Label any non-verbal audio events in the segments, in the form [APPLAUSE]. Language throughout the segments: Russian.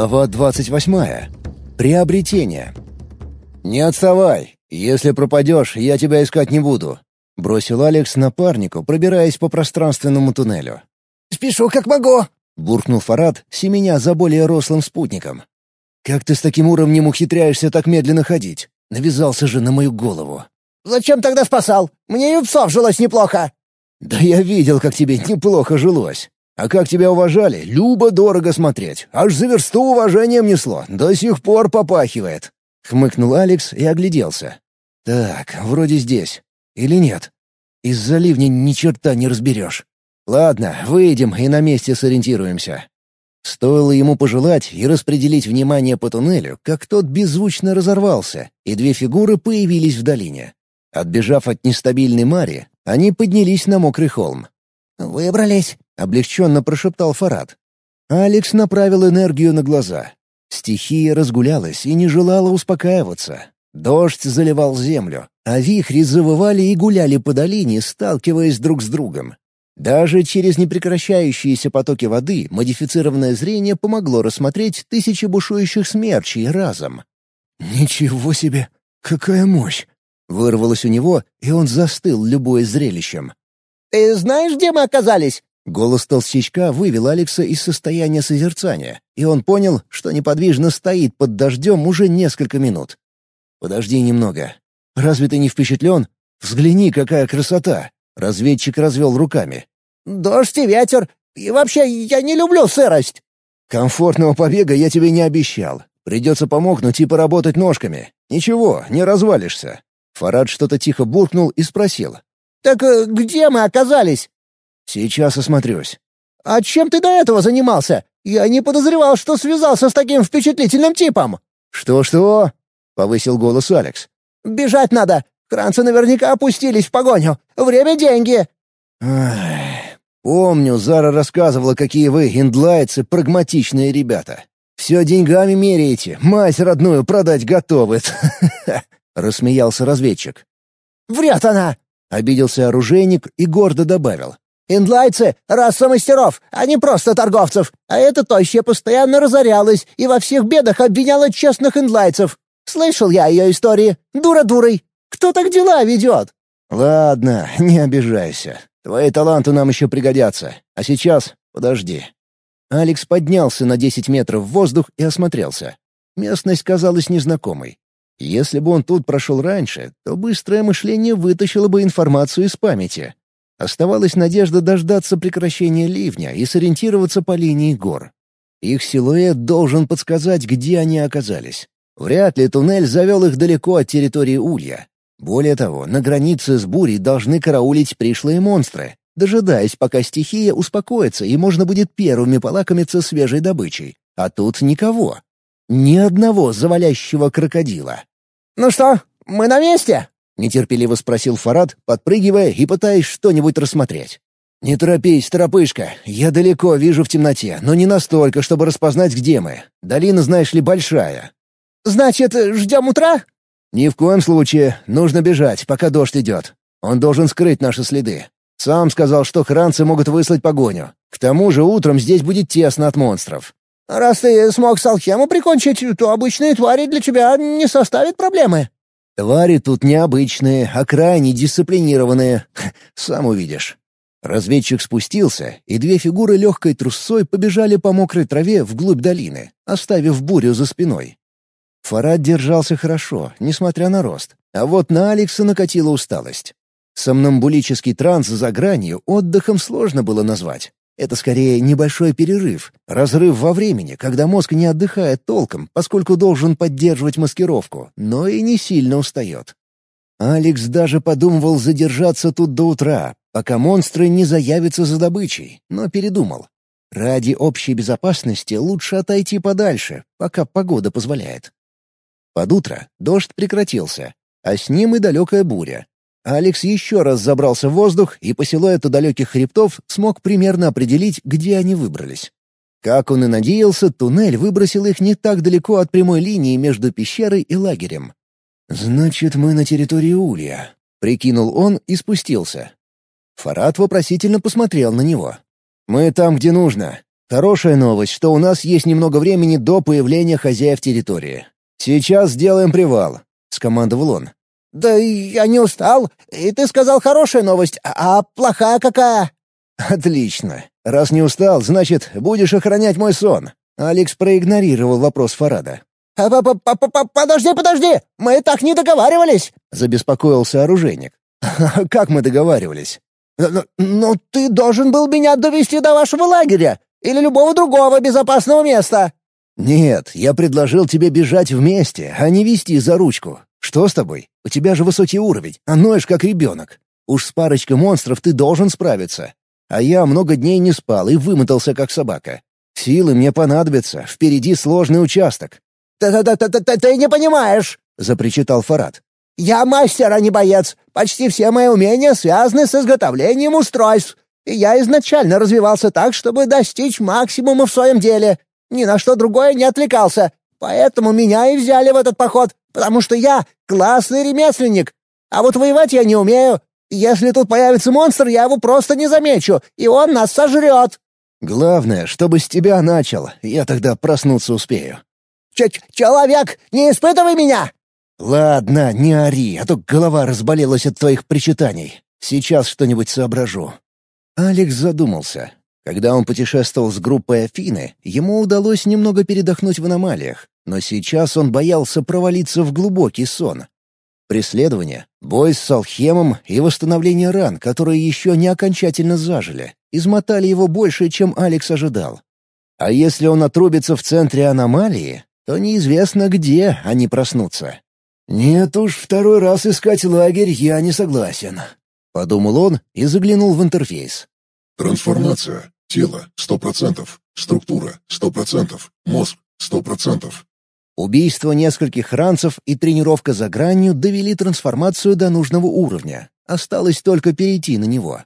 Глава 28. Приобретение. «Не отставай. Если пропадешь, я тебя искать не буду», — бросил Алекс напарнику, пробираясь по пространственному туннелю. «Спешу как могу», — буркнул Фарад, семеня за более рослым спутником. «Как ты с таким уровнем ухитряешься так медленно ходить? Навязался же на мою голову». «Зачем тогда спасал? Мне и псов жилось неплохо». «Да я видел, как тебе неплохо жилось. А как тебя уважали, любо-дорого смотреть. Аж за версту уважением несло, до сих пор попахивает». Хмыкнул Алекс и огляделся. «Так, вроде здесь. Или нет? Из-за ливня ни черта не разберешь. Ладно, выйдем и на месте сориентируемся». Стоило ему пожелать и распределить внимание по туннелю, как тот беззвучно разорвался, и две фигуры появились в долине. Отбежав от нестабильной Мари, они поднялись на мокрый холм. «Выбрались», — облегченно прошептал Фарад. Алекс направил энергию на глаза. Стихия разгулялась и не желала успокаиваться. Дождь заливал землю, а вихри завывали и гуляли по долине, сталкиваясь друг с другом. Даже через непрекращающиеся потоки воды модифицированное зрение помогло рассмотреть тысячи бушующих смерчей разом. «Ничего себе! Какая мощь!» Вырвалось у него, и он застыл, любое зрелищем. «Ты знаешь, где мы оказались?» Голос толстячка вывел Алекса из состояния созерцания, и он понял, что неподвижно стоит под дождем уже несколько минут. «Подожди немного. Разве ты не впечатлен? Взгляни, какая красота!» Разведчик развел руками. «Дождь и ветер. И вообще, я не люблю сырость». «Комфортного побега я тебе не обещал. Придется помогнуть и поработать ножками. Ничего, не развалишься». Фарад что-то тихо буркнул и спросил. «Так э, где мы оказались?» «Сейчас осмотрюсь». «А чем ты до этого занимался? Я не подозревал, что связался с таким впечатлительным типом». «Что-что?» — повысил голос Алекс. «Бежать надо. Кранцы наверняка опустились в погоню. Время — деньги». Ах, помню, Зара рассказывала, какие вы, индлайцы, прагматичные ребята. Все деньгами меряете, мать родную продать готовы. [LAUGHS] Рассмеялся разведчик. «Врет она!» — обиделся оружейник и гордо добавил. «Индлайцы — раса мастеров, а не просто торговцев. А эта тощая постоянно разорялась и во всех бедах обвиняла честных индлайцев. Слышал я ее истории. Дура дурой. Кто так дела ведет?» «Ладно, [LAUGHS] не обижайся. Твои таланты нам еще пригодятся. А сейчас подожди». Алекс поднялся на десять метров в воздух и осмотрелся. Местность казалась незнакомой. Если бы он тут прошел раньше, то быстрое мышление вытащило бы информацию из памяти. Оставалась надежда дождаться прекращения ливня и сориентироваться по линии гор. Их силуэт должен подсказать, где они оказались. Вряд ли туннель завел их далеко от территории Улья. Более того, на границе с бурей должны караулить пришлые монстры, дожидаясь, пока стихия успокоится и можно будет первыми полакомиться свежей добычей. А тут никого. Ни одного завалящего крокодила. «Ну что, мы на месте?» — нетерпеливо спросил Фарад, подпрыгивая и пытаясь что-нибудь рассмотреть. «Не торопись, торопышка. Я далеко вижу в темноте, но не настолько, чтобы распознать, где мы. Долина, знаешь ли, большая». «Значит, ждем утра?» «Ни в коем случае. Нужно бежать, пока дождь идет. Он должен скрыть наши следы. Сам сказал, что хранцы могут выслать погоню. К тому же утром здесь будет тесно от монстров. Раз ты смог Салхему прикончить, то обычные твари для тебя не составят проблемы». «Твари тут необычные, а крайне дисциплинированные. Сам увидишь». Разведчик спустился, и две фигуры легкой трусцой побежали по мокрой траве вглубь долины, оставив бурю за спиной. Фарад держался хорошо, несмотря на рост, а вот на Алекса накатила усталость. Сомнамбулический транс за гранью отдыхом сложно было назвать. Это скорее небольшой перерыв, разрыв во времени, когда мозг не отдыхает толком, поскольку должен поддерживать маскировку, но и не сильно устает. Алекс даже подумывал задержаться тут до утра, пока монстры не заявятся за добычей, но передумал. Ради общей безопасности лучше отойти подальше, пока погода позволяет. Под утро дождь прекратился, а с ним и далекая буря, Алекс еще раз забрался в воздух и по силуэту далеких хребтов смог примерно определить, где они выбрались. Как он и надеялся, туннель выбросил их не так далеко от прямой линии между пещерой и лагерем. «Значит, мы на территории Улья», — прикинул он и спустился. Фарад вопросительно посмотрел на него. «Мы там, где нужно. Хорошая новость, что у нас есть немного времени до появления хозяев территории. Сейчас сделаем привал», — скомандовал он. «Да я не устал. И ты сказал хорошая новость, а плохая какая?» «Отлично. Раз не устал, значит, будешь охранять мой сон». Алекс проигнорировал вопрос Фарада. А «Подожди, подожди! Мы так не договаривались!» — забеспокоился оружейник. «Как мы договаривались?» «Но, но ты должен был меня довести до вашего лагеря или любого другого безопасного места!» «Нет, я предложил тебе бежать вместе, а не вести за ручку. Что с тобой? У тебя же высокий уровень, а ноешь как ребенок. Уж с парочкой монстров ты должен справиться. А я много дней не спал и вымотался как собака. Силы мне понадобятся, впереди сложный участок. «Ты не понимаешь!» — запричитал Фарад. «Я мастер, а не боец. Почти все мои умения связаны с изготовлением устройств. И я изначально развивался так, чтобы достичь максимума в своем деле. Ни на что другое не отвлекался. Поэтому меня и взяли в этот поход, потому что я классный ремесленник. А вот воевать я не умею. Если тут появится монстр, я его просто не замечу, и он нас сожрет». «Главное, чтобы с тебя начал. Я тогда проснуться успею». Ч «Человек, не испытывай меня!» «Ладно, не ори, а то голова разболелась от твоих причитаний. Сейчас что-нибудь соображу». Алекс задумался. Когда он путешествовал с группой Афины, ему удалось немного передохнуть в аномалиях, но сейчас он боялся провалиться в глубокий сон. Преследование, бой с Салхемом и восстановление ран, которые еще не окончательно зажили, измотали его больше, чем Алекс ожидал. А если он отрубится в центре аномалии, то неизвестно, где они проснутся. «Нет уж, второй раз искать лагерь я не согласен», — подумал он и заглянул в интерфейс. «Трансформация. Тело — сто процентов. Структура — сто процентов. Мозг — сто процентов». Убийство нескольких ранцев и тренировка за гранью довели трансформацию до нужного уровня. Осталось только перейти на него.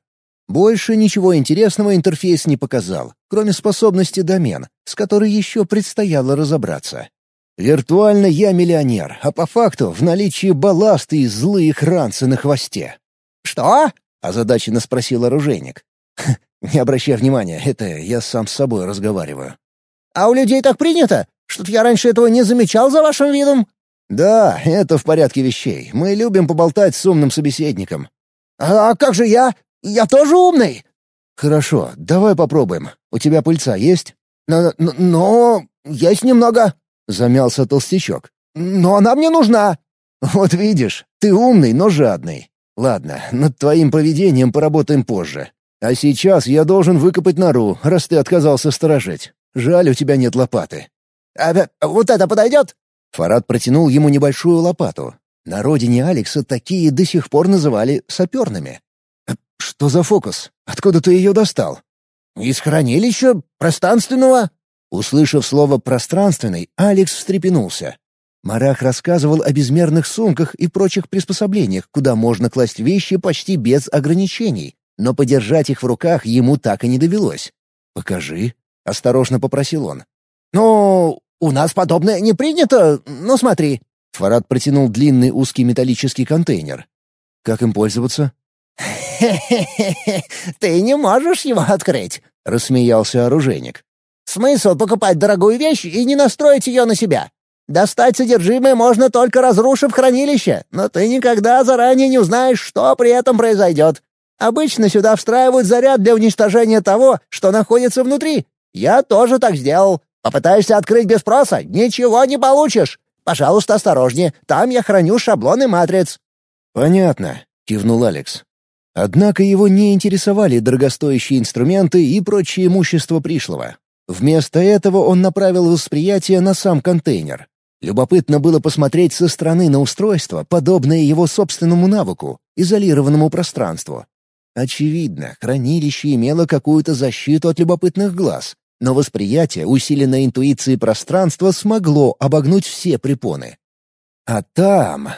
Больше ничего интересного интерфейс не показал, кроме способности домен, с которой еще предстояло разобраться. Виртуально я миллионер, а по факту в наличии балласты и злые хранцы на хвосте. «Что?» — озадаченно спросил оружейник. «Не обращай внимания, это я сам с собой разговариваю». «А у людей так принято? Что-то я раньше этого не замечал за вашим видом». «Да, это в порядке вещей. Мы любим поболтать с умным собеседником». «А, а как же я? Я тоже умный!» «Хорошо, давай попробуем. У тебя пыльца есть?» «Но... но... но... есть немного». — замялся толстячок. «Но она мне нужна!» «Вот видишь, ты умный, но жадный. Ладно, над твоим поведением поработаем позже. А сейчас я должен выкопать нору, раз ты отказался сторожить. Жаль, у тебя нет лопаты». «А вот это подойдет?» Фарад протянул ему небольшую лопату. На родине Алекса такие до сих пор называли саперными. «Что за фокус? Откуда ты ее достал?» «Из хранилища пространственного», Услышав слово «пространственный», Алекс встрепенулся. Марах рассказывал о безмерных сумках и прочих приспособлениях, куда можно класть вещи почти без ограничений, но подержать их в руках ему так и не довелось. «Покажи», — осторожно попросил он. «Ну, у нас подобное не принято, но смотри». Фарад протянул длинный узкий металлический контейнер. «Как им пользоваться?» «Хе-хе-хе, [LAUGHS] ты не можешь его открыть», — рассмеялся оружейник. Смысл покупать дорогую вещь и не настроить ее на себя? Достать содержимое можно только разрушив хранилище, но ты никогда заранее не узнаешь, что при этом произойдет. Обычно сюда встраивают заряд для уничтожения того, что находится внутри. Я тоже так сделал. Попытаешься открыть без спроса — ничего не получишь. Пожалуйста, осторожнее, там я храню шаблоны матриц». «Понятно», — кивнул Алекс. Однако его не интересовали дорогостоящие инструменты и прочее имущество пришлого. Вместо этого он направил восприятие на сам контейнер. Любопытно было посмотреть со стороны на устройство, подобное его собственному навыку, изолированному пространству. Очевидно, хранилище имело какую-то защиту от любопытных глаз, но восприятие, усиленное интуицией пространства, смогло обогнуть все препоны. А там...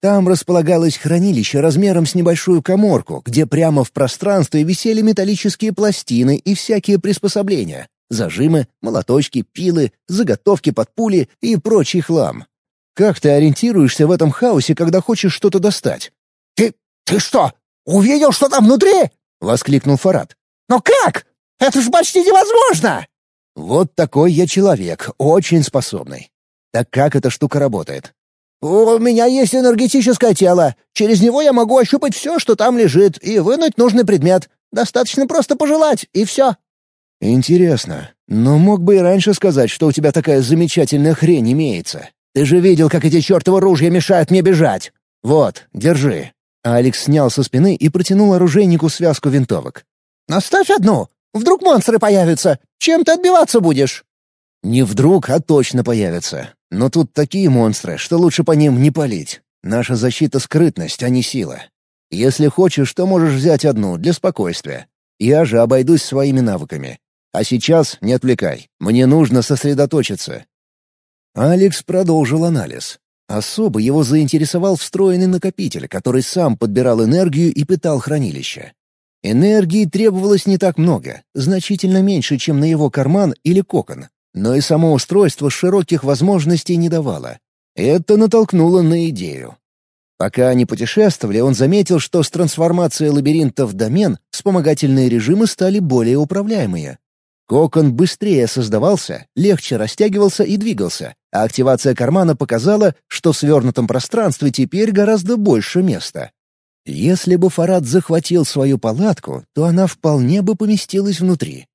Там располагалось хранилище размером с небольшую коморку, где прямо в пространстве висели металлические пластины и всякие приспособления, Зажимы, молоточки, пилы, заготовки под пули и прочий хлам. Как ты ориентируешься в этом хаосе, когда хочешь что-то достать? «Ты... ты что, увидел, что там внутри?» — воскликнул Фарад. «Но как? Это же почти невозможно!» Вот такой я человек, очень способный. Так как эта штука работает? «У меня есть энергетическое тело. Через него я могу ощупать все, что там лежит, и вынуть нужный предмет. Достаточно просто пожелать, и все». «Интересно. Но мог бы и раньше сказать, что у тебя такая замечательная хрень имеется. Ты же видел, как эти чертовы ружья мешают мне бежать. Вот, держи». Алекс снял со спины и протянул оружейнику связку винтовок. «Оставь одну. Вдруг монстры появятся. Чем ты отбиваться будешь?» «Не вдруг, а точно появятся. Но тут такие монстры, что лучше по ним не палить. Наша защита — скрытность, а не сила. Если хочешь, то можешь взять одну для спокойствия. Я же обойдусь своими навыками. А сейчас не отвлекай. Мне нужно сосредоточиться». Алекс продолжил анализ. Особо его заинтересовал встроенный накопитель, который сам подбирал энергию и питал хранилище. Энергии требовалось не так много, значительно меньше, чем на его карман или кокон, но и само устройство широких возможностей не давало. Это натолкнуло на идею. Пока они путешествовали, он заметил, что с трансформацией лабиринта в домен вспомогательные режимы стали более управляемые. Кокон быстрее создавался, легче растягивался и двигался, а активация кармана показала, что в свернутом пространстве теперь гораздо больше места. Если бы Фарад захватил свою палатку, то она вполне бы поместилась внутри.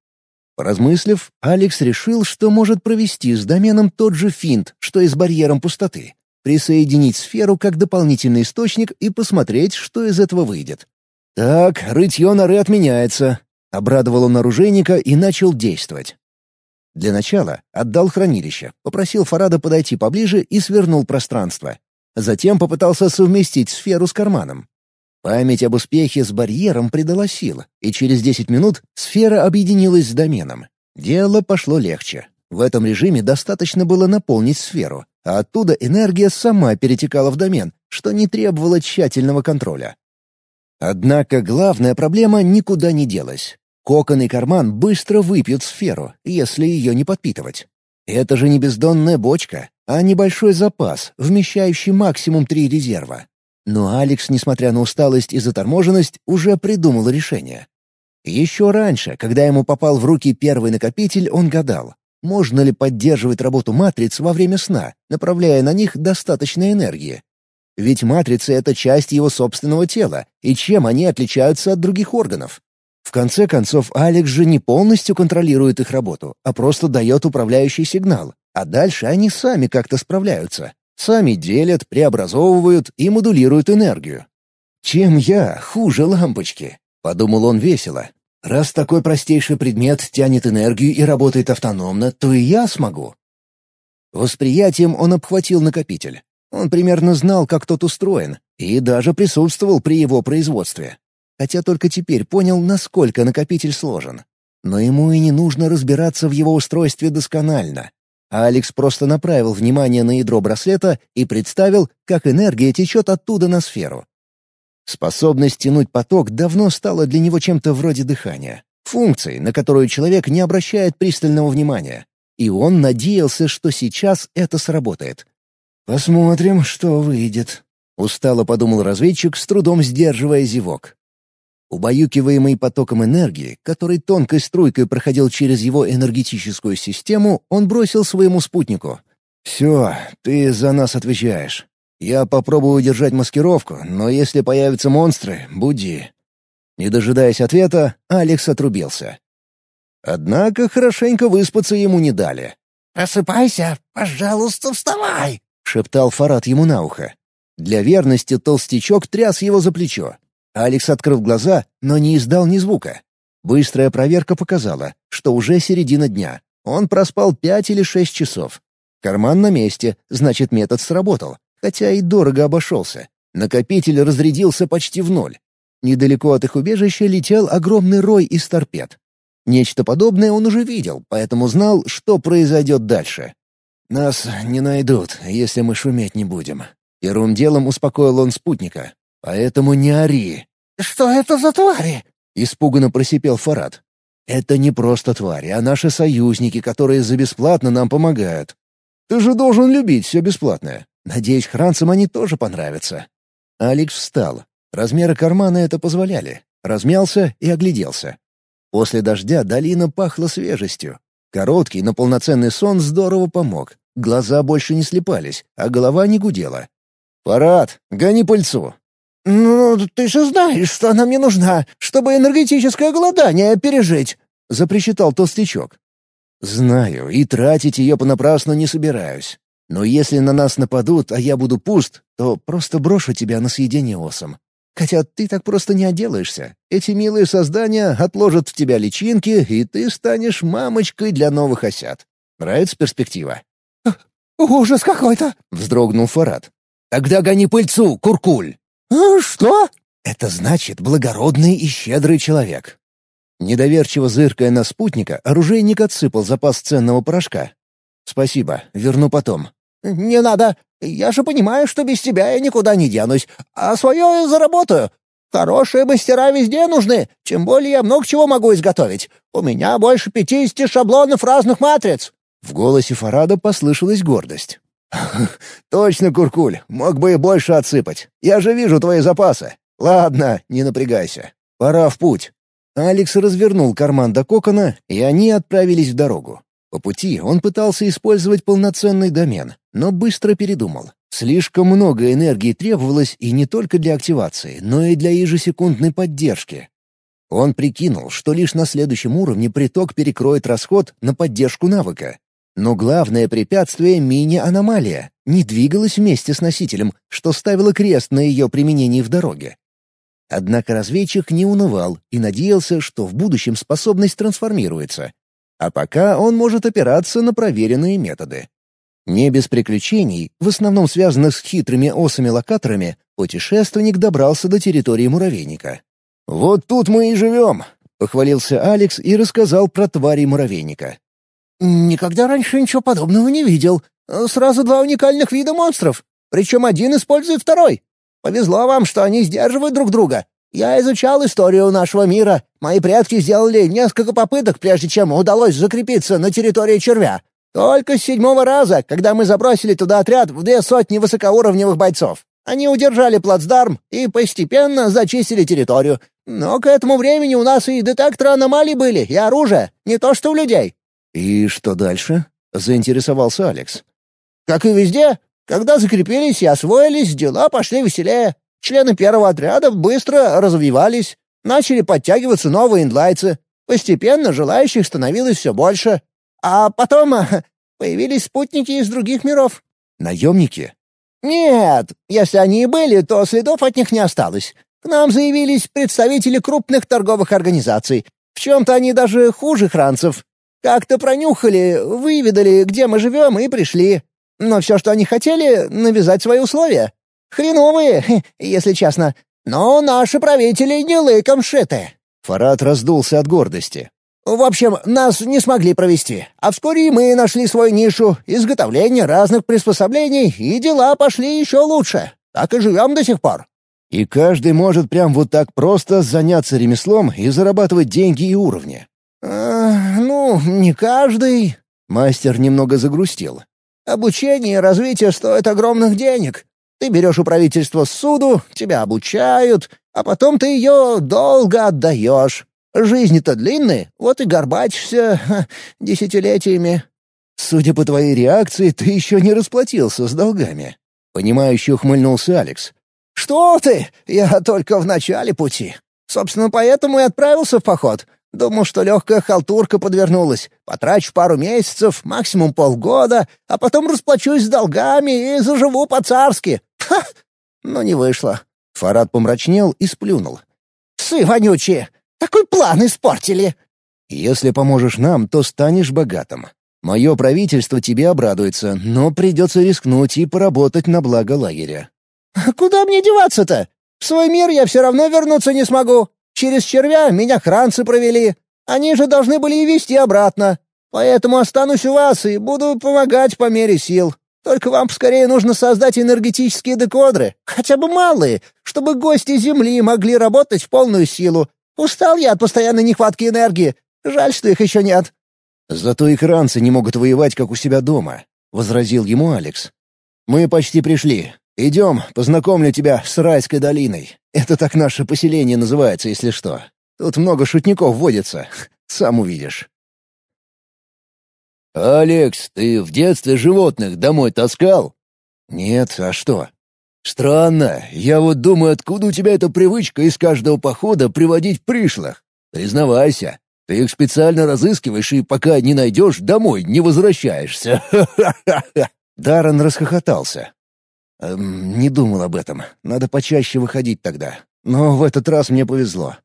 Поразмыслив, Алекс решил, что может провести с доменом тот же финт, что и с барьером пустоты. Присоединить сферу как дополнительный источник и посмотреть, что из этого выйдет. «Так, рытье норы отменяется», — обрадовал он оружейника и начал действовать. Для начала отдал хранилище, попросил Фарада подойти поближе и свернул пространство. Затем попытался совместить сферу с карманом. Память об успехе с барьером придала сил, и через 10 минут сфера объединилась с доменом. Дело пошло легче. В этом режиме достаточно было наполнить сферу, а оттуда энергия сама перетекала в домен, что не требовало тщательного контроля. Однако главная проблема никуда не делась. Кокон и карман быстро выпьют сферу, если ее не подпитывать. Это же не бездонная бочка, а небольшой запас, вмещающий максимум три резерва. Но Алекс, несмотря на усталость и заторможенность, уже придумал решение. Еще раньше, когда ему попал в руки первый накопитель, он гадал, можно ли поддерживать работу матриц во время сна, направляя на них достаточно энергии. Ведь матрицы — это часть его собственного тела, и чем они отличаются от других органов? В конце концов, Алекс же не полностью контролирует их работу, а просто дает управляющий сигнал, а дальше они сами как-то справляются. Сами делят, преобразовывают и модулируют энергию. «Чем я хуже лампочки?» — подумал он весело. «Раз такой простейший предмет тянет энергию и работает автономно, то и я смогу». Восприятием он обхватил накопитель. Он примерно знал, как тот устроен, и даже присутствовал при его производстве. Хотя только теперь понял, насколько накопитель сложен. Но ему и не нужно разбираться в его устройстве досконально а Алекс просто направил внимание на ядро браслета и представил, как энергия течет оттуда на сферу. Способность тянуть поток давно стала для него чем-то вроде дыхания, функцией, на которую человек не обращает пристального внимания. И он надеялся, что сейчас это сработает. «Посмотрим, что выйдет», — устало подумал разведчик, с трудом сдерживая зевок. Убаюкиваемый потоком энергии, который тонкой струйкой проходил через его энергетическую систему, он бросил своему спутнику. «Все, ты за нас отвечаешь. Я попробую удержать маскировку, но если появятся монстры, буди». Не дожидаясь ответа, Алекс отрубился. Однако хорошенько выспаться ему не дали. «Просыпайся, пожалуйста, вставай!» — шептал Фарад ему на ухо. Для верности толстячок тряс его за плечо. Алекс открыл глаза, но не издал ни звука. Быстрая проверка показала, что уже середина дня. Он проспал пять или шесть часов. Карман на месте, значит, метод сработал, хотя и дорого обошелся. Накопитель разрядился почти в ноль. Недалеко от их убежища летел огромный рой из торпед. Нечто подобное он уже видел, поэтому знал, что произойдет дальше. «Нас не найдут, если мы шуметь не будем». Первым делом успокоил он спутника. Поэтому не ори». «Что это за твари?» — испуганно просипел Фарад. «Это не просто твари, а наши союзники, которые за бесплатно нам помогают. Ты же должен любить все бесплатное. Надеюсь, хранцам они тоже понравятся». Алекс встал. Размеры кармана это позволяли. Размялся и огляделся. После дождя долина пахла свежестью. Короткий, но полноценный сон здорово помог. Глаза больше не слепались, а голова не гудела. «Парад, гони пыльцу!» «Ну, ты же знаешь, что она мне нужна, чтобы энергетическое голодание пережить!» — запричитал толстячок. «Знаю, и тратить ее понапрасну не собираюсь. Но если на нас нападут, а я буду пуст, то просто брошу тебя на съедение осом. Хотя ты так просто не отделаешься. Эти милые создания отложат в тебя личинки, и ты станешь мамочкой для новых осят. Нравится перспектива?» «Ужас какой-то!» — вздрогнул Фарад. «Тогда гони пыльцу, куркуль!» «А что?» «Это значит благородный и щедрый человек». Недоверчиво зыркая на спутника, оружейник отсыпал запас ценного порошка. «Спасибо, верну потом». «Не надо. Я же понимаю, что без тебя я никуда не денусь, а свое заработаю. Хорошие мастера везде нужны, тем более я много чего могу изготовить. У меня больше пятидесяти шаблонов разных матриц». В голосе Фарада послышалась гордость. [LAUGHS] «Точно, Куркуль, мог бы и больше отсыпать. Я же вижу твои запасы. Ладно, не напрягайся. Пора в путь». Алекс развернул карман до кокона, и они отправились в дорогу. По пути он пытался использовать полноценный домен, но быстро передумал. Слишком много энергии требовалось и не только для активации, но и для ежесекундной поддержки. Он прикинул, что лишь на следующем уровне приток перекроет расход на поддержку навыка. Но главное препятствие — мини-аномалия. Не двигалась вместе с носителем, что ставило крест на ее применении в дороге. Однако разведчик не унывал и надеялся, что в будущем способность трансформируется. А пока он может опираться на проверенные методы. Не без приключений, в основном связанных с хитрыми осами-локаторами, путешественник добрался до территории муравейника. «Вот тут мы и живем», — похвалился Алекс и рассказал про твари муравейника. «Никогда раньше ничего подобного не видел. Сразу два уникальных вида монстров. Причем один использует второй. Повезло вам, что они сдерживают друг друга. Я изучал историю нашего мира. Мои предки сделали несколько попыток, прежде чем удалось закрепиться на территории червя. Только с седьмого раза, когда мы забросили туда отряд в две сотни высокоуровневых бойцов. Они удержали плацдарм и постепенно зачистили территорию. Но к этому времени у нас и детекторы аномалий были, и оружие, не то что у людей. «И что дальше?» — заинтересовался Алекс. «Как и везде, когда закрепились и освоились, дела пошли веселее. Члены первого отряда быстро развивались, начали подтягиваться новые индлайцы. Постепенно желающих становилось все больше. А потом [LAUGHS] появились спутники из других миров». «Наемники?» «Нет, если они и были, то следов от них не осталось. К нам заявились представители крупных торговых организаций. В чем-то они даже хуже хранцев. Как-то пронюхали, выведали, где мы живем, и пришли. Но все, что они хотели, навязать свои условия. Хреновые, [LAUGHS] если честно. Но наши правители не лыком шиты». Фарад раздулся от гордости. «В общем, нас не смогли провести, а вскоре мы нашли свою нишу, изготовление разных приспособлений, и дела пошли еще лучше. Так и живем до сих пор». «И каждый может прям вот так просто заняться ремеслом и зарабатывать деньги и уровни. «Э, «Ну, не каждый...» — мастер немного загрустил. «Обучение и развитие стоят огромных денег. Ты берешь у правительства суду, тебя обучают, а потом ты ее долго отдаешь. Жизнь-то длинная, вот и горбачишься десятилетиями». «Судя по твоей реакции, ты еще не расплатился с долгами». Понимающе ухмыльнулся Алекс. «Что ты? Я только в начале пути. Собственно, поэтому и отправился в поход. Думал, что легкая халтурка подвернулась. Потрачу пару месяцев, максимум полгода, а потом расплачусь с долгами и заживу по-царски. Ха! Но не вышло. Фарад помрачнел и сплюнул. «Псы вонючие! Такой план испортили!» «Если поможешь нам, то станешь богатым. Мое правительство тебе обрадуется, но придется рискнуть и поработать на благо лагеря». «Куда мне деваться-то? В свой мир я все равно вернуться не смогу. Через червя меня хранцы провели. Они же должны были и вести обратно. Поэтому останусь у вас и буду помогать по мере сил. Только вам скорее нужно создать энергетические декодры, хотя бы малые, чтобы гости Земли могли работать в полную силу. Устал я от постоянной нехватки энергии. Жаль, что их еще нет». «Зато и хранцы не могут воевать, как у себя дома», — возразил ему Алекс. «Мы почти пришли. Идем, познакомлю тебя с райской долиной. Это так наше поселение называется, если что. Тут много шутников водится. [LAUGHS] Сам увидишь. «Алекс, ты в детстве животных домой таскал?» «Нет, а что?» «Странно. Я вот думаю, откуда у тебя эта привычка из каждого похода приводить пришлых? Признавайся, ты их специально разыскиваешь и пока не найдешь, домой не возвращаешься. [LAUGHS] Даррен расхохотался. Эм, не думал об этом. Надо почаще выходить тогда. Но в этот раз мне повезло.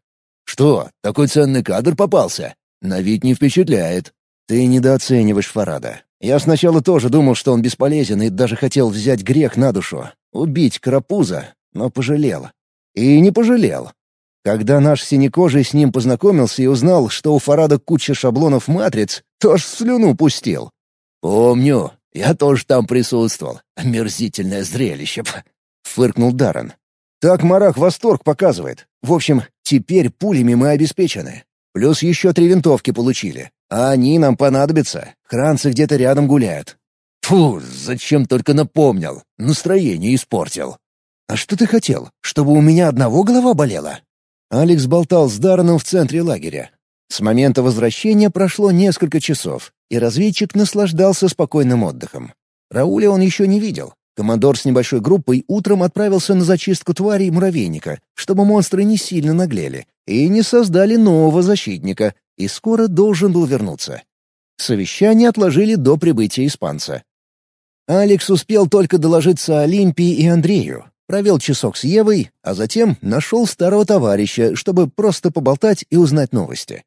Что, такой ценный кадр попался? На вид не впечатляет. Ты недооцениваешь Фарада. Я сначала тоже думал, что он бесполезен, и даже хотел взять грех на душу. Убить Карапуза, но пожалел. И не пожалел. Когда наш синекожий с ним познакомился и узнал, что у Фарада куча шаблонов матриц, то аж слюну пустил. «Помню, я тоже там присутствовал. Омерзительное зрелище!» — фыркнул Даррен. «Так Марах восторг показывает. В общем, теперь пулями мы обеспечены. Плюс еще три винтовки получили. А они нам понадобятся. Хранцы где-то рядом гуляют. Фу, зачем только напомнил. Настроение испортил. А что ты хотел? Чтобы у меня одного голова болела? Алекс болтал с Дарреном в центре лагеря. С момента возвращения прошло несколько часов, и разведчик наслаждался спокойным отдыхом. Рауля он еще не видел. Командор с небольшой группой утром отправился на зачистку тварей муравейника, чтобы монстры не сильно наглели и не создали нового защитника, и скоро должен был вернуться. Совещание отложили до прибытия испанца. Алекс успел только доложиться Олимпии и Андрею, провел часок с Евой, а затем нашел старого товарища, чтобы просто поболтать и узнать новости.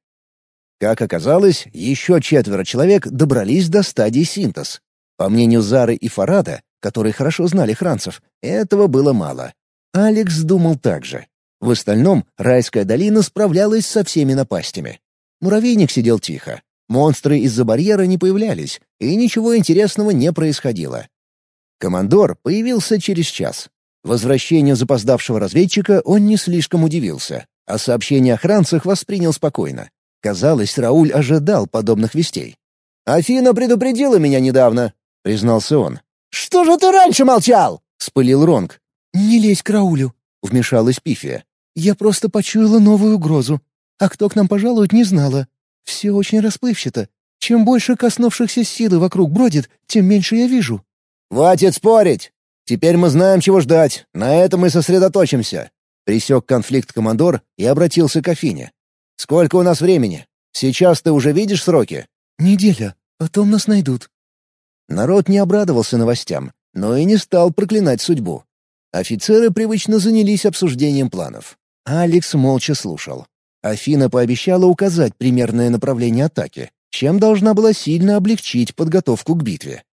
Как оказалось, еще четверо человек добрались до стадии синтез. По мнению Зары и Фарада, которые хорошо знали хранцев, этого было мало. Алекс думал так же. В остальном райская долина справлялась со всеми напастями. Муравейник сидел тихо. Монстры из-за барьера не появлялись, и ничего интересного не происходило. Командор появился через час. Возвращению запоздавшего разведчика он не слишком удивился, а сообщение о воспринял спокойно. Казалось, Рауль ожидал подобных вестей. «Афина предупредила меня недавно», — признался он. «Что же ты раньше молчал?» — спылил Ронг. «Не лезь к Раулю», — вмешалась Пифия. «Я просто почуяла новую угрозу. А кто к нам пожалует, не знала. Все очень расплывчато. Чем больше коснувшихся силы вокруг бродит, тем меньше я вижу». «Хватит спорить!» Теперь мы знаем, чего ждать. На этом мы сосредоточимся». Присек конфликт командор и обратился к Афине. «Сколько у нас времени? Сейчас ты уже видишь сроки?» «Неделя. Потом нас найдут». Народ не обрадовался новостям, но и не стал проклинать судьбу. Офицеры привычно занялись обсуждением планов. Алекс молча слушал. Афина пообещала указать примерное направление атаки, чем должна была сильно облегчить подготовку к битве.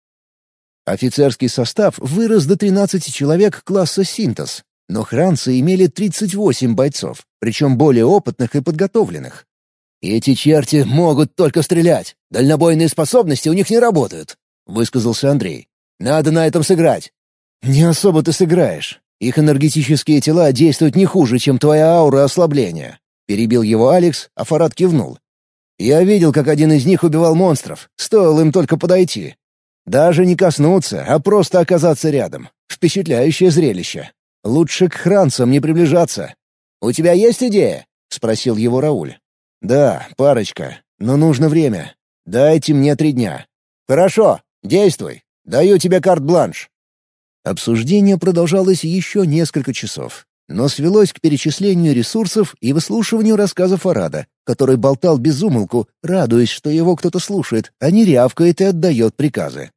Офицерский состав вырос до 13 человек класса «Синтез», но хранцы имели 38 бойцов, причем более опытных и подготовленных. «Эти черти могут только стрелять. Дальнобойные способности у них не работают», — высказался Андрей. «Надо на этом сыграть». «Не особо ты сыграешь. Их энергетические тела действуют не хуже, чем твоя аура ослабления», — перебил его Алекс, а Фарад кивнул. «Я видел, как один из них убивал монстров. Стоило им только подойти. Даже не коснуться, а просто оказаться рядом. Впечатляющее зрелище. Лучше к хранцам не приближаться. «У тебя есть идея?» — спросил его Рауль. «Да, парочка. Но нужно время. Дайте мне три дня». «Хорошо, действуй. Даю тебе карт-бланш». Обсуждение продолжалось еще несколько часов, но свелось к перечислению ресурсов и выслушиванию рассказов Арада, который болтал без умолку, радуясь, что его кто-то слушает, а не рявкает и отдает приказы.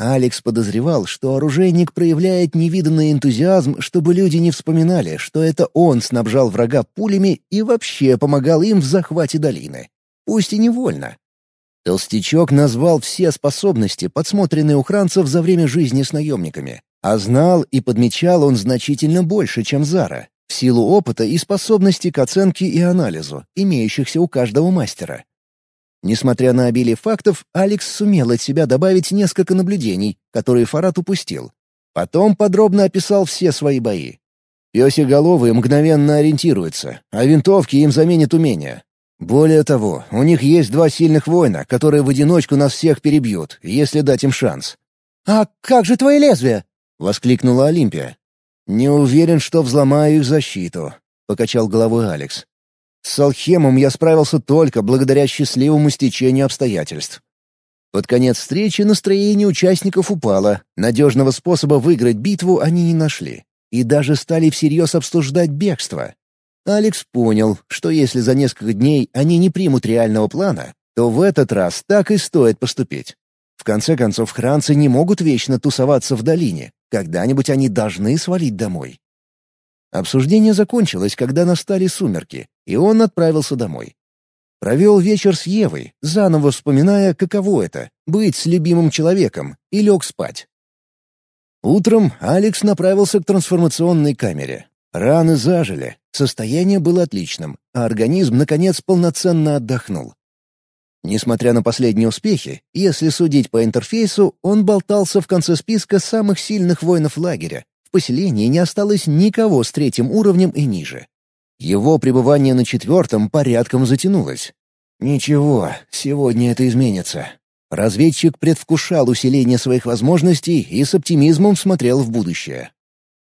Алекс подозревал, что оружейник проявляет невиданный энтузиазм, чтобы люди не вспоминали, что это он снабжал врага пулями и вообще помогал им в захвате долины. Пусть и невольно. Толстячок назвал все способности, подсмотренные у хранцев за время жизни с наемниками. А знал и подмечал он значительно больше, чем Зара, в силу опыта и способности к оценке и анализу, имеющихся у каждого мастера. Несмотря на обилие фактов, Алекс сумел от себя добавить несколько наблюдений, которые Фарад упустил. Потом подробно описал все свои бои. Пёсеголовые мгновенно ориентируются, а винтовки им заменят умения. Более того, у них есть два сильных воина, которые в одиночку нас всех перебьют, если дать им шанс. «А как же твои лезвия?» — воскликнула Олимпия. «Не уверен, что взломаю их защиту», — покачал головой Алекс. С Алхемом я справился только благодаря счастливому стечению обстоятельств. Под конец встречи настроение участников упало, надежного способа выиграть битву они не нашли. И даже стали всерьез обсуждать бегство. Алекс понял, что если за несколько дней они не примут реального плана, то в этот раз так и стоит поступить. В конце концов, хранцы не могут вечно тусоваться в долине. Когда-нибудь они должны свалить домой. Обсуждение закончилось, когда настали сумерки, и он отправился домой. Провел вечер с Евой, заново вспоминая, каково это — быть с любимым человеком, и лег спать. Утром Алекс направился к трансформационной камере. Раны зажили, состояние было отличным, а организм, наконец, полноценно отдохнул. Несмотря на последние успехи, если судить по интерфейсу, он болтался в конце списка самых сильных воинов лагеря. В поселении не осталось никого с третьим уровнем и ниже. Его пребывание на четвертом порядком затянулось. Ничего, сегодня это изменится. Разведчик предвкушал усиление своих возможностей и с оптимизмом смотрел в будущее.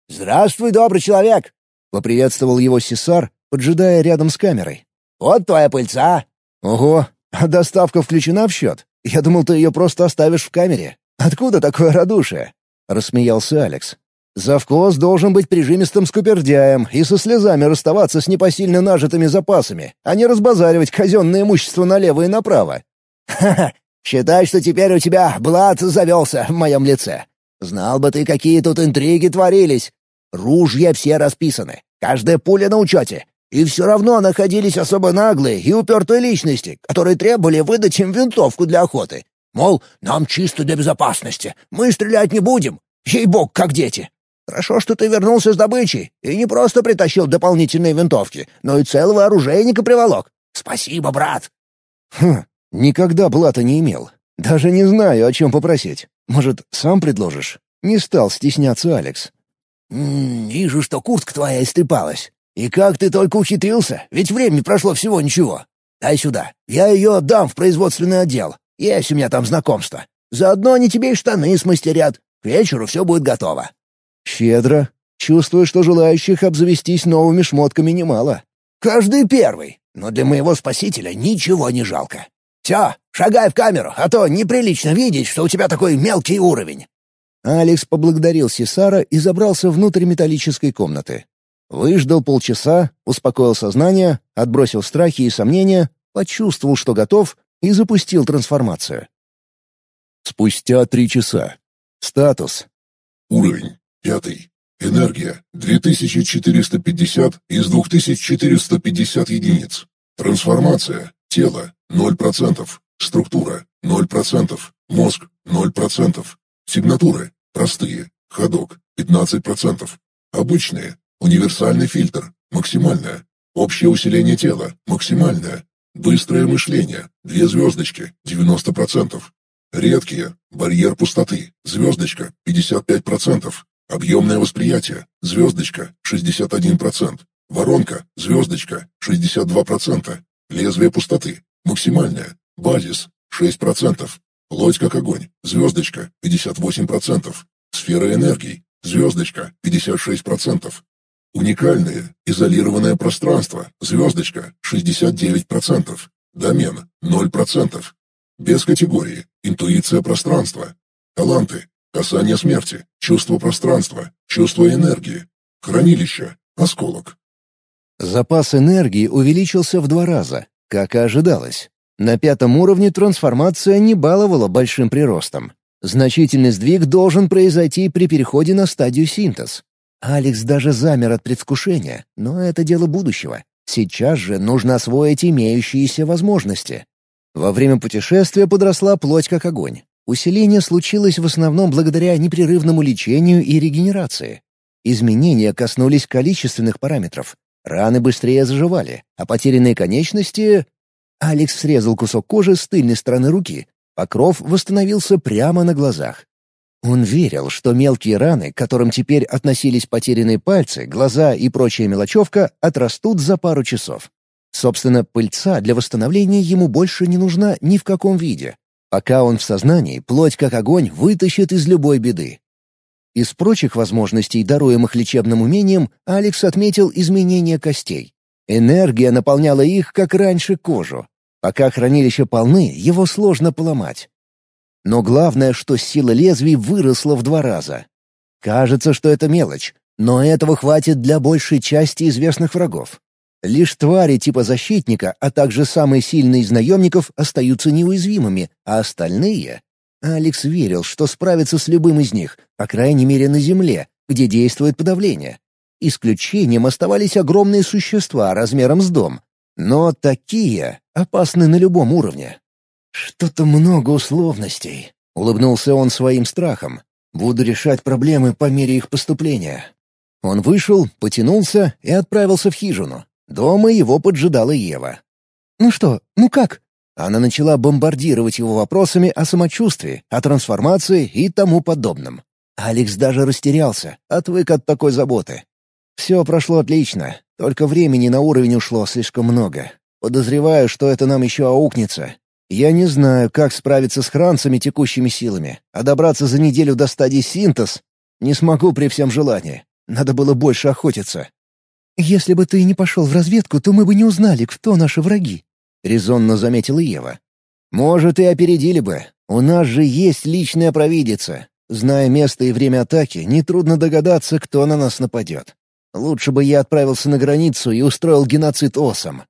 «Здравствуй, добрый человек!» — поприветствовал его Сесар, поджидая рядом с камерой. «Вот твоя пыльца!» «Ого, а доставка включена в счет? Я думал, ты ее просто оставишь в камере. Откуда такое радушие?» — рассмеялся Алекс. Завкос должен быть прижимистым скупердяем и со слезами расставаться с непосильно нажитыми запасами, а не разбазаривать казенное имущество налево и направо. «Ха-ха! Считай, что теперь у тебя блат завелся в моем лице. Знал бы ты, какие тут интриги творились. Ружья все расписаны, каждая пуля на учете. И все равно находились особо наглые и упертые личности, которые требовали выдать им винтовку для охоты. Мол, нам чисто для безопасности, мы стрелять не будем. Ей-бог, как дети. Хорошо, что ты вернулся с добычей и не просто притащил дополнительные винтовки, но и целого оружейника приволок. Спасибо, брат. Хм, никогда блата не имел. Даже не знаю, о чем попросить. Может, сам предложишь? Не стал стесняться Алекс. М -м, вижу, что куртка твоя истрепалась. И как ты только ухитрился, ведь времени прошло всего ничего. Дай сюда, я ее отдам в производственный отдел. Есть у меня там знакомство. Заодно они тебе и штаны смастерят. К вечеру все будет готово. Щедро. Чувствую, что желающих обзавестись новыми шмотками немало. Каждый первый. Но для моего спасителя ничего не жалко. Все, шагай в камеру, а то неприлично видеть, что у тебя такой мелкий уровень. Алекс поблагодарил Сесара и забрался внутрь металлической комнаты. Выждал полчаса, успокоил сознание, отбросил страхи и сомнения, почувствовал, что готов, и запустил трансформацию. Спустя три часа. Статус. Уровень Пятый. Энергия 2450 из 2450 единиц. Трансформация. Тело 0%. Структура 0%. Мозг 0%. Сигнатуры. Простые. Ходок 15%. Обычные. Универсальный фильтр. Максимальное. Общее усиление тела. Максимальное. Быстрое мышление. Две звездочки. 90%. Редкие. Барьер пустоты. Звездочка. 55%. Объемное восприятие – звездочка – 61%. Воронка – звездочка – 62%. Лезвие пустоты – максимальное. Базис – 6%. Плоть как огонь – звездочка – 58%. Сфера энергии – звездочка – 56%. Уникальное, изолированное пространство – звездочка – 69%. Домен – 0%. Без категории, интуиция пространства. Таланты Касание смерти, чувство пространства, чувство энергии, хранилище, осколок. Запас энергии увеличился в два раза, как и ожидалось. На пятом уровне трансформация не баловала большим приростом. Значительный сдвиг должен произойти при переходе на стадию синтез. Алекс даже замер от предвкушения, но это дело будущего. Сейчас же нужно освоить имеющиеся возможности. Во время путешествия подросла плоть как огонь. Усиление случилось в основном благодаря непрерывному лечению и регенерации. Изменения коснулись количественных параметров. Раны быстрее заживали, а потерянные конечности... Алекс срезал кусок кожи с тыльной стороны руки. Покров восстановился прямо на глазах. Он верил, что мелкие раны, к которым теперь относились потерянные пальцы, глаза и прочая мелочевка, отрастут за пару часов. Собственно, пыльца для восстановления ему больше не нужна ни в каком виде. Пока он в сознании, плоть как огонь вытащит из любой беды. Из прочих возможностей, даруемых лечебным умением, Алекс отметил изменение костей. Энергия наполняла их, как раньше, кожу. Пока хранилища полны, его сложно поломать. Но главное, что сила лезвий выросла в два раза. Кажется, что это мелочь, но этого хватит для большей части известных врагов. Лишь твари типа защитника, а также самые сильные из наемников остаются неуязвимыми, а остальные... Алекс верил, что справится с любым из них, по крайней мере на Земле, где действует подавление. Исключением оставались огромные существа размером с дом. Но такие опасны на любом уровне. «Что-то много условностей», — улыбнулся он своим страхом. «Буду решать проблемы по мере их поступления». Он вышел, потянулся и отправился в хижину. Дома его поджидала Ева. «Ну что, ну как?» Она начала бомбардировать его вопросами о самочувствии, о трансформации и тому подобном. Алекс даже растерялся, отвык от такой заботы. Все прошло отлично, только времени на уровень ушло слишком много. Подозреваю, что это нам еще аукнется. Я не знаю, как справиться с хранцами текущими силами, а добраться за неделю до стадии синтез не смогу при всем желании. Надо было больше охотиться. «Если бы ты не пошел в разведку, то мы бы не узнали, кто наши враги», — резонно заметила Ева. «Может, и опередили бы. У нас же есть личная провидица. Зная место и время атаки, нетрудно догадаться, кто на нас нападет. Лучше бы я отправился на границу и устроил геноцид осом».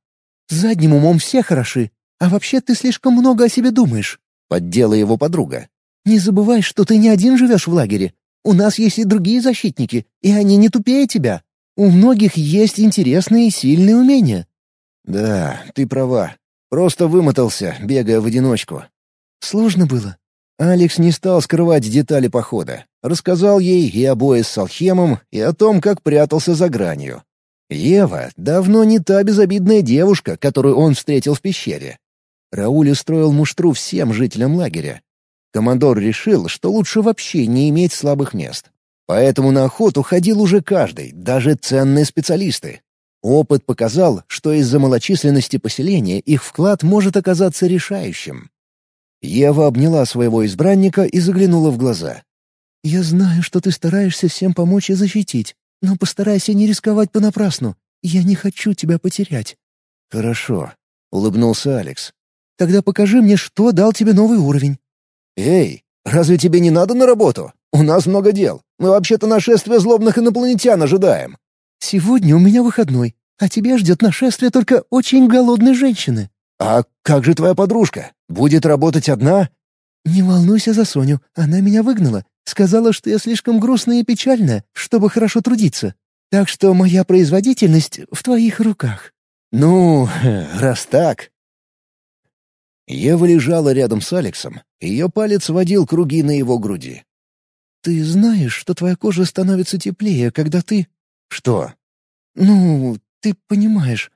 «Задним умом все хороши, а вообще ты слишком много о себе думаешь», — поддела его подруга. «Не забывай, что ты не один живешь в лагере. У нас есть и другие защитники, и они не тупее тебя. У многих есть интересные и сильные умения». «Да, ты права. Просто вымотался, бегая в одиночку». «Сложно было». Алекс не стал скрывать детали похода. Рассказал ей и о бое с Алхемом, и о том, как прятался за гранью. Ева давно не та безобидная девушка, которую он встретил в пещере. Рауль устроил муштру всем жителям лагеря. Командор решил, что лучше вообще не иметь слабых мест. Поэтому на охоту ходил уже каждый, даже ценные специалисты. Опыт показал, что из-за малочисленности поселения их вклад может оказаться решающим. Ева обняла своего избранника и заглянула в глаза. «Я знаю, что ты стараешься всем помочь и защитить, но постарайся не рисковать понапрасну. Я не хочу тебя потерять». «Хорошо», — улыбнулся Алекс. «Тогда покажи мне, что дал тебе новый уровень». «Эй, разве тебе не надо на работу? У нас много дел. Мы вообще-то нашествие злобных инопланетян ожидаем». «Сегодня у меня выходной, а тебя ждет нашествие только очень голодной женщины». «А как же твоя подружка? Будет работать одна?» «Не волнуйся за Соню, она меня выгнала. Сказала, что я слишком грустная и печальная, чтобы хорошо трудиться. Так что моя производительность в твоих руках». «Ну, [LAUGHS] раз так...» Ева лежала рядом с Алексом, ее палец водил круги на его груди. «Ты знаешь, что твоя кожа становится теплее, когда ты...» «Что?» «Ну, ты понимаешь».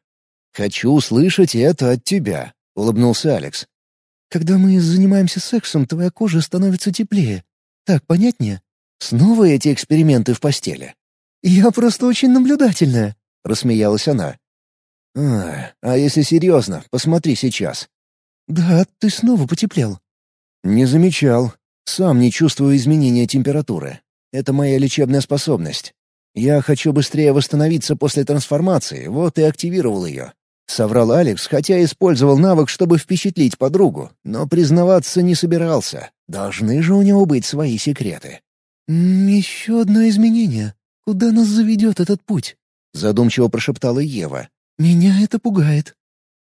«Хочу услышать это от тебя», — улыбнулся Алекс. «Когда мы занимаемся сексом, твоя кожа становится теплее. Так понятнее?» «Снова эти эксперименты в постели?» «Я просто очень наблюдательная», — рассмеялась она. «А, а если серьезно, посмотри сейчас». «Да, ты снова потеплел». «Не замечал. Сам не чувствую изменения температуры. Это моя лечебная способность. Я хочу быстрее восстановиться после трансформации, вот и активировал ее. Соврал Алекс, хотя использовал навык, чтобы впечатлить подругу, но признаваться не собирался. Должны же у него быть свои секреты. «Еще одно изменение. Куда нас заведет этот путь?» — задумчиво прошептала Ева. «Меня это пугает».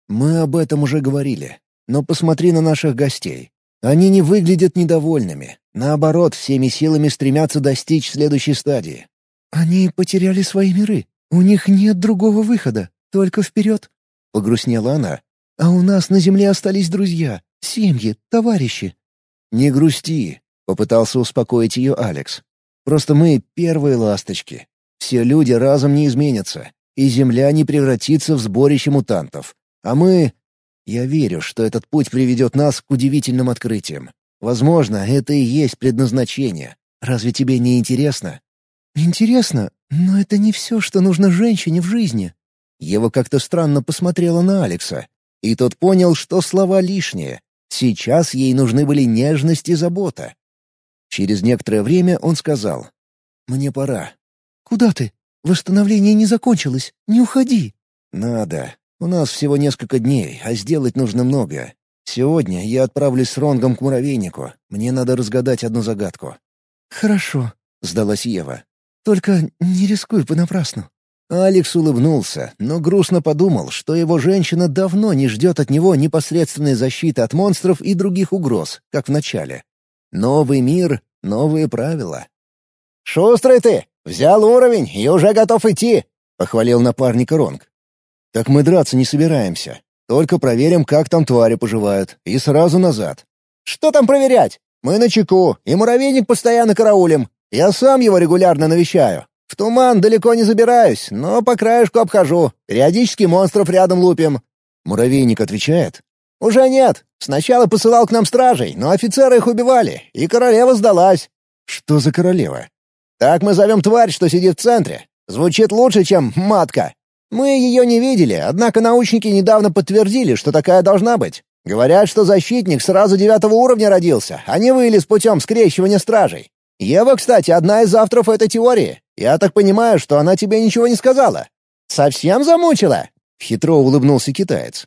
«Мы об этом уже говорили. Но посмотри на наших гостей. Они не выглядят недовольными. Наоборот, всеми силами стремятся достичь следующей стадии. «Они потеряли свои миры. У них нет другого выхода. Только вперед!» — погрустнела она. «А у нас на земле остались друзья, семьи, товарищи». «Не грусти», — попытался успокоить ее Алекс. «Просто мы первые ласточки. Все люди разом не изменятся, и земля не превратится в сборище мутантов. А мы я верю, что этот путь приведет нас к удивительным открытиям. Возможно, это и есть предназначение. Разве тебе не интересно?» «Интересно, но это не все, что нужно женщине в жизни». Ева как-то странно посмотрела на Алекса, и тот понял, что слова лишние. Сейчас ей нужны были нежность и забота. Через некоторое время он сказал, «Мне пора». «Куда ты? Восстановление не закончилось. Не уходи». «Надо. У нас всего несколько дней, а сделать нужно много. Сегодня я отправлюсь с Ронгом к муравейнику. Мне надо разгадать одну загадку». «Хорошо», — сдалась Ева. «Только не рискуй понапрасну». Алекс улыбнулся, но грустно подумал, что его женщина давно не ждет от него непосредственной защиты от монстров и других угроз, как в начале. Новый мир, новые правила. «Шустрый ты! Взял уровень и уже готов идти!» — похвалил напарник Ронг. «Так мы драться не собираемся. Только проверим, как там твари поживают, и сразу назад». «Что там проверять? Мы на чеку, и муравейник постоянно караулим. Я сам его регулярно навещаю. В туман далеко не забираюсь, но по краешку обхожу. Периодически монстров рядом лупим». «Муравейник отвечает?» «Уже нет. Сначала посылал к нам стражей, но офицеры их убивали, и королева сдалась». «Что за королева?» «Так мы зовем тварь, что сидит в центре. Звучит лучше, чем «матка». Мы ее не видели, однако научники недавно подтвердили, что такая должна быть. Говорят, что защитник сразу девятого уровня родился, а не вылез путем скрещивания стражей. Ева, кстати, одна из авторов этой теории. Я так понимаю, что она тебе ничего не сказала. Совсем замучила?» Хитро улыбнулся китаец.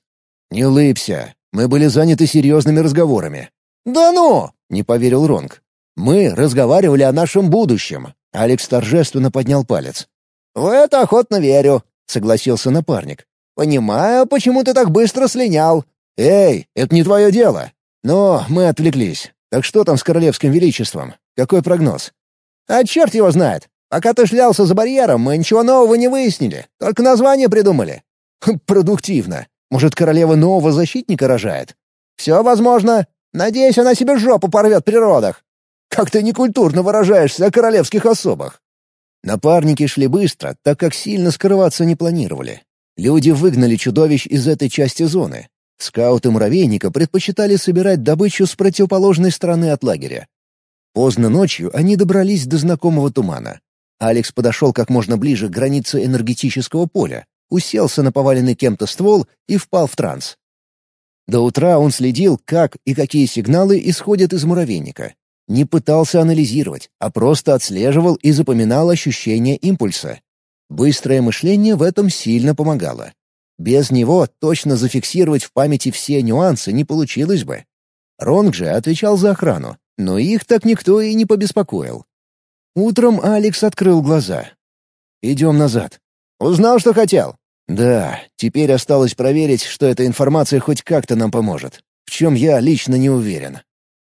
«Не улыбся. Мы были заняты серьезными разговорами». «Да ну!» — не поверил Ронг. «Мы разговаривали о нашем будущем». Алекс торжественно поднял палец. «В это охотно верю», — согласился напарник. «Понимаю, почему ты так быстро слинял». «Эй, это не твое дело. Но мы отвлеклись. Так что там с королевским величеством? Какой прогноз?» «А черт его знает. Пока ты шлялся за барьером, мы ничего нового не выяснили. Только название придумали». «Продуктивно. Может, королева нового защитника рожает?» «Все возможно. Надеюсь, она себе жопу порвет при родах». «Как ты некультурно выражаешься о королевских особах». Напарники шли быстро, так как сильно скрываться не планировали. Люди выгнали чудовищ из этой части зоны. Скауты муравейника предпочитали собирать добычу с противоположной стороны от лагеря. Поздно ночью они добрались до знакомого тумана. Алекс подошел как можно ближе к границе энергетического поля, уселся на поваленный кем-то ствол и впал в транс. До утра он следил, как и какие сигналы исходят из муравейника. Не пытался анализировать, а просто отслеживал и запоминал ощущения импульса. Быстрое мышление в этом сильно помогало. Без него точно зафиксировать в памяти все нюансы не получилось бы. Ронг же отвечал за охрану, но их так никто и не побеспокоил. Утром Алекс открыл глаза. «Идем назад». «Узнал, что хотел?» «Да, теперь осталось проверить, что эта информация хоть как-то нам поможет, в чем я лично не уверен».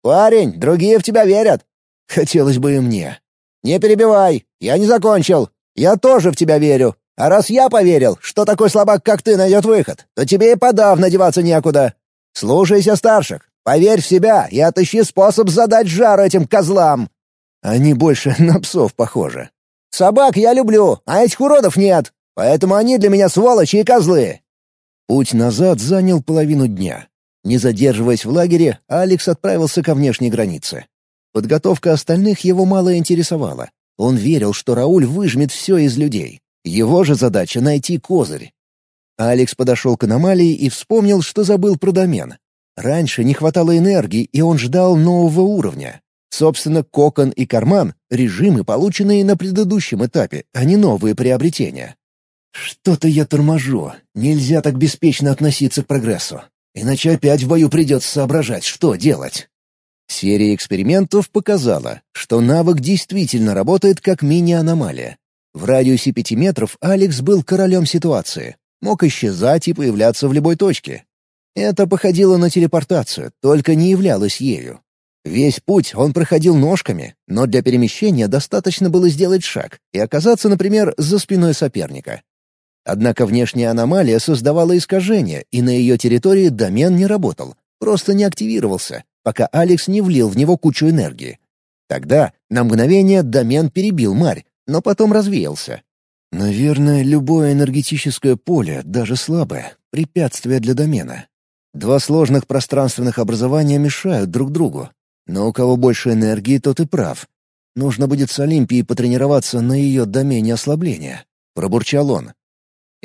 «Парень, другие в тебя верят». «Хотелось бы и мне». «Не перебивай, я не закончил. Я тоже в тебя верю. А раз я поверил, что такой слабак, как ты, найдет выход, то тебе и подавно деваться некуда. Слушайся старших, поверь в себя и отыщи способ задать жару этим козлам». Они больше [LAUGHS] на псов похожи. «Собак я люблю, а этих уродов нет, поэтому они для меня сволочи и козлы». Путь назад занял половину дня. Не задерживаясь в лагере, Алекс отправился ко внешней границе. Подготовка остальных его мало интересовала. Он верил, что Рауль выжмет все из людей. Его же задача — найти козырь. Алекс подошел к аномалии и вспомнил, что забыл про домен. Раньше не хватало энергии, и он ждал нового уровня. Собственно, кокон и карман — режимы, полученные на предыдущем этапе, а не новые приобретения. Что-то я торможу. Нельзя так беспечно относиться к прогрессу. Иначе опять в бою придется соображать, что делать. Серия экспериментов показала, что навык действительно работает как мини-аномалия. В радиусе пяти метров Алекс был королем ситуации. Мог исчезать и появляться в любой точке. Это походило на телепортацию, только не являлось ею. Весь путь он проходил ножками, но для перемещения достаточно было сделать шаг и оказаться, например, за спиной соперника. Однако внешняя аномалия создавала искажения, и на ее территории домен не работал, просто не активировался, пока Алекс не влил в него кучу энергии. Тогда, на мгновение, домен перебил марь, но потом развеялся. Наверное, любое энергетическое поле, даже слабое, — препятствие для домена. Два сложных пространственных образования мешают друг другу, но у кого больше энергии, тот и прав. Нужно будет с Олимпией потренироваться на ее домене ослабления. Пробурчал он.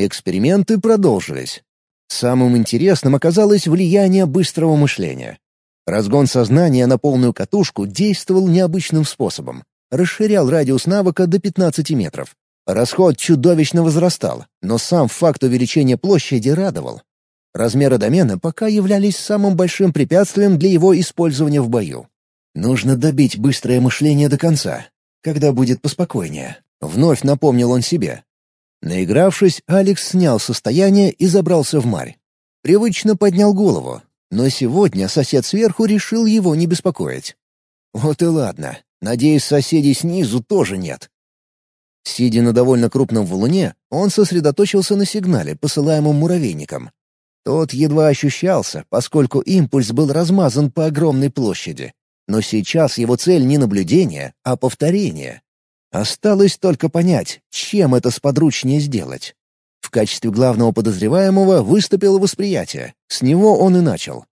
Эксперименты продолжились. Самым интересным оказалось влияние быстрого мышления. Разгон сознания на полную катушку действовал необычным способом. Расширял радиус навыка до 15 метров. Расход чудовищно возрастал, но сам факт увеличения площади радовал. Размеры домена пока являлись самым большим препятствием для его использования в бою. Нужно добить быстрое мышление до конца, когда будет поспокойнее. Вновь напомнил он себе. Наигравшись, Алекс снял состояние и забрался в марь. Привычно поднял голову, но сегодня сосед сверху решил его не беспокоить. Вот и ладно. Надеюсь, соседей снизу тоже нет. Сидя на довольно крупном валуне, он сосредоточился на сигнале, посылаемом муравейником. Тот едва ощущался, поскольку импульс был размазан по огромной площади. Но сейчас его цель не наблюдение, а повторение. Осталось только понять, чем это сподручнее сделать. В качестве главного подозреваемого выступило восприятие. С него он и начал.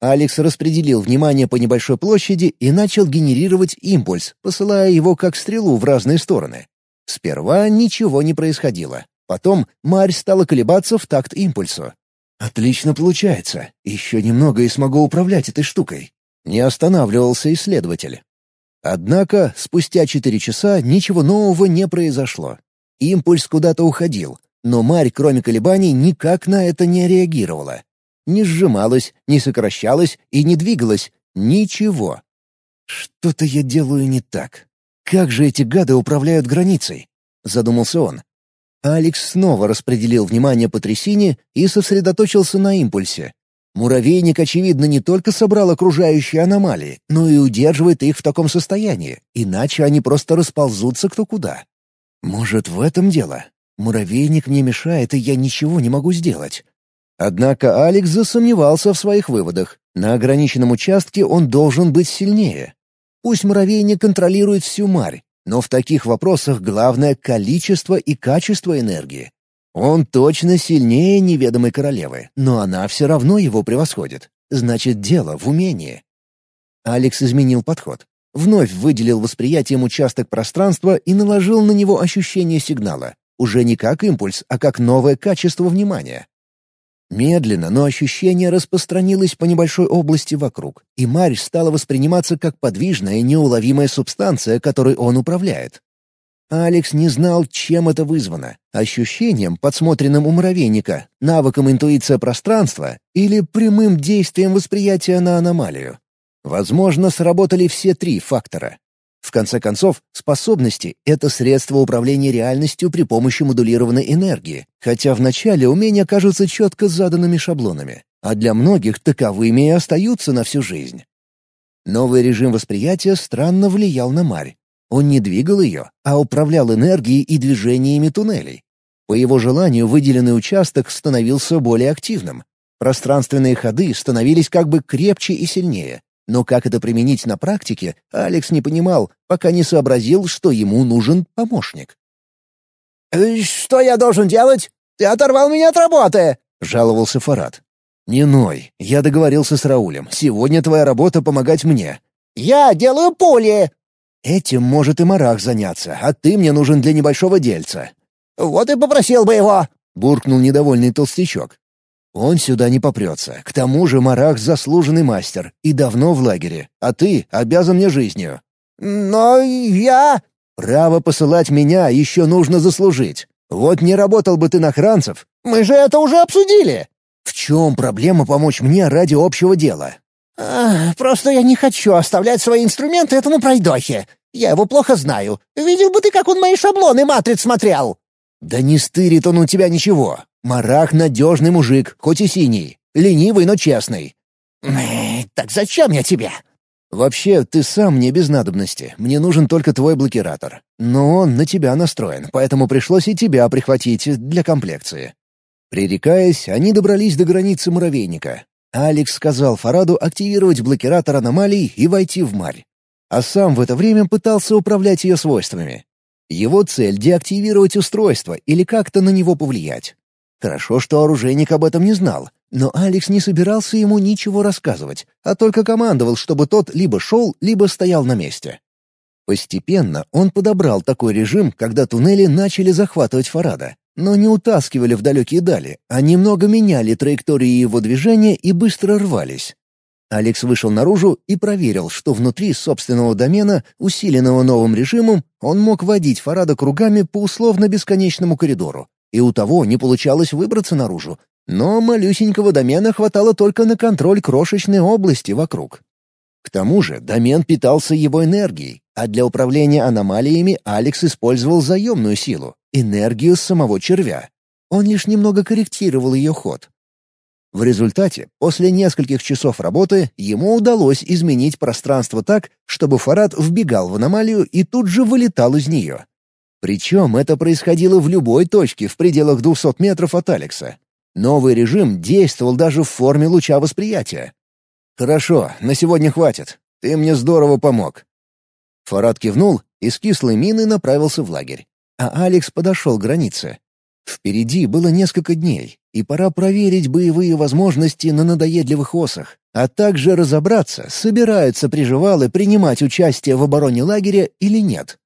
Алекс распределил внимание по небольшой площади и начал генерировать импульс, посылая его как стрелу в разные стороны. Сперва ничего не происходило. Потом Марь стала колебаться в такт импульсу. «Отлично получается. Еще немного и смогу управлять этой штукой». Не останавливался исследователь. Однако спустя четыре часа ничего нового не произошло. Импульс куда-то уходил, но Марь, кроме колебаний, никак на это не реагировала. Не сжималась, не сокращалась и не двигалась. Ничего. «Что-то я делаю не так. Как же эти гады управляют границей?» — задумался он. Алекс снова распределил внимание по трясине и сосредоточился на импульсе. Муравейник, очевидно, не только собрал окружающие аномалии, но и удерживает их в таком состоянии, иначе они просто расползутся кто куда. Может, в этом дело? Муравейник мне мешает, и я ничего не могу сделать. Однако Алекс засомневался в своих выводах. На ограниченном участке он должен быть сильнее. Пусть муравейник контролирует всю марь, но в таких вопросах главное количество и качество энергии. Он точно сильнее неведомой королевы, но она все равно его превосходит. Значит, дело в умении. Алекс изменил подход. Вновь выделил восприятием участок пространства и наложил на него ощущение сигнала. Уже не как импульс, а как новое качество внимания. Медленно, но ощущение распространилось по небольшой области вокруг, и Марь стала восприниматься как подвижная, неуловимая субстанция, которой он управляет. Алекс не знал, чем это вызвано — ощущением, подсмотренным у муравейника, навыком интуиция пространства или прямым действием восприятия на аномалию. Возможно, сработали все три фактора. В конце концов, способности — это средство управления реальностью при помощи модулированной энергии, хотя вначале умения кажутся четко заданными шаблонами, а для многих таковыми и остаются на всю жизнь. Новый режим восприятия странно влиял на Марь. Он не двигал ее, а управлял энергией и движениями туннелей. По его желанию выделенный участок становился более активным. Пространственные ходы становились как бы крепче и сильнее, но как это применить на практике, Алекс не понимал, пока не сообразил, что ему нужен помощник. «Э, «Что я должен делать? Ты оторвал меня от работы!» — жаловался Фарад. «Не ной, я договорился с Раулем. Сегодня твоя работа помогать мне». «Я делаю пули!» «Этим может и Марах заняться, а ты мне нужен для небольшого дельца». «Вот и попросил бы его!» — буркнул недовольный толстячок. Он сюда не попрется. К тому же Марах — заслуженный мастер и давно в лагере, а ты обязан мне жизнью». «Но я...» «Право посылать меня еще нужно заслужить. Вот не работал бы ты на хранцев». «Мы же это уже обсудили». «В чем проблема помочь мне ради общего дела?» «Просто я не хочу оставлять свои инструменты этому пройдохе. Я его плохо знаю. Видел бы ты, как он мои шаблоны матриц смотрел». «Да не стырит он у тебя ничего. Марах — надежный мужик, хоть и синий. Ленивый, но честный». «Так зачем я тебе?» «Вообще, ты сам мне без надобности. Мне нужен только твой блокиратор. Но он на тебя настроен, поэтому пришлось и тебя прихватить для комплекции». Пререкаясь, они добрались до границы муравейника. Алекс сказал Фараду активировать блокиратор аномалий и войти в марь. А сам в это время пытался управлять ее свойствами. Его цель — деактивировать устройство или как-то на него повлиять. Хорошо, что оружейник об этом не знал, но Алекс не собирался ему ничего рассказывать, а только командовал, чтобы тот либо шел, либо стоял на месте. Постепенно он подобрал такой режим, когда туннели начали захватывать Фарада, но не утаскивали в далекие дали, а немного меняли траектории его движения и быстро рвались. Алекс вышел наружу и проверил, что внутри собственного домена, усиленного новым режимом, он мог водить Фарада кругами по условно бесконечному коридору, и у того не получалось выбраться наружу, Но малюсенького домена хватало только на контроль крошечной области вокруг. К тому же домен питался его энергией, а для управления аномалиями Алекс использовал заемную силу — энергию самого червя. Он лишь немного корректировал ее ход. В результате, после нескольких часов работы, ему удалось изменить пространство так, чтобы Фарад вбегал в аномалию и тут же вылетал из нее. Причем это происходило в любой точке в пределах 200 метров от Алекса. Новый режим действовал даже в форме луча восприятия. «Хорошо, на сегодня хватит. Ты мне здорово помог». Фарад кивнул и с кислой миной направился в лагерь. А Алекс подошел к границе. Впереди было несколько дней, и пора проверить боевые возможности на надоедливых осах, а также разобраться, собираются приживалы принимать участие в обороне лагеря или нет.